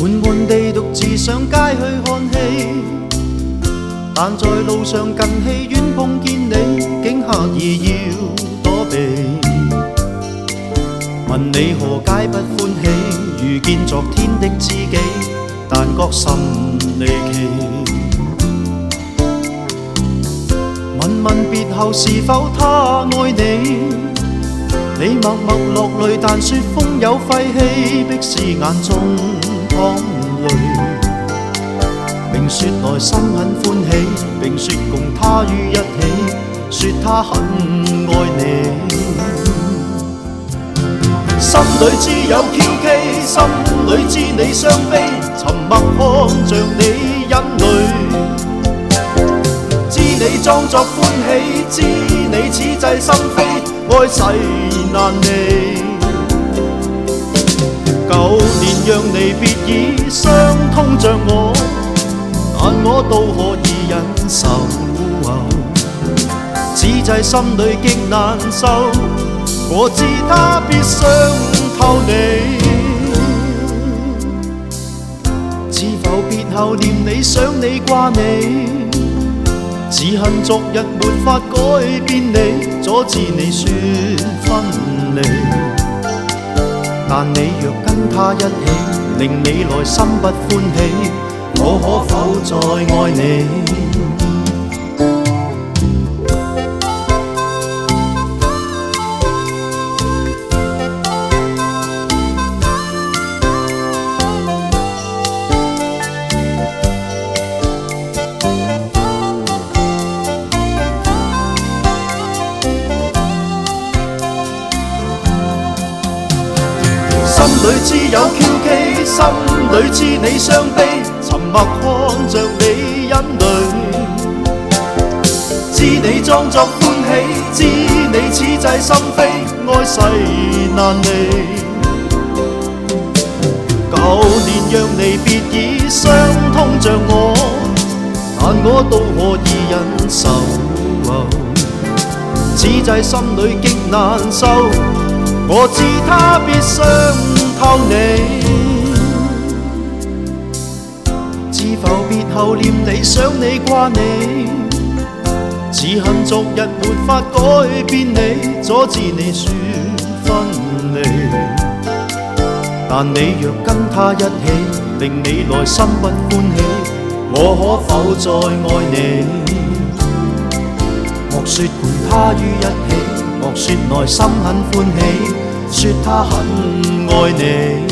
闷闷地独自上街去看戏，但在路上近戏院碰见你，竟刻意要躲避。问你何解不欢喜遇见昨天的知己，但觉心离奇。问问别后是否他爱你，你默默落泪，但说风有废气，逼使眼中。淌泪，并说内心很欢喜，并说共他于一起，说他很爱你。心里知有蹊蹊，心里知你伤悲，沉默看着你忍泪，知你装作欢喜，知你此际心扉，爱逝难离。讓離別已傷痛着我，但我都可以忍受。此際心裏極難受，我知他必傷透你。是否別後念你想你掛你？只恨昨日沒法改變你，阻止你説分離。但你若跟他一起，令你内心不欢喜，我可否再爱你？心里有曲曲，心里知你伤悲，沉默看着你忍泪。知你装作欢喜，知你此际心扉爱世难离。旧年让你别已伤痛着我，但我都可以忍受。此际心里极难受，我知他必伤。留念你，想你，挂你，只恨昨日没法改变你，阻止你说分离。但你若跟他一起，令你内心不欢喜，我可否再爱你？莫说陪他于一起，莫说内心很欢喜，说他很爱你。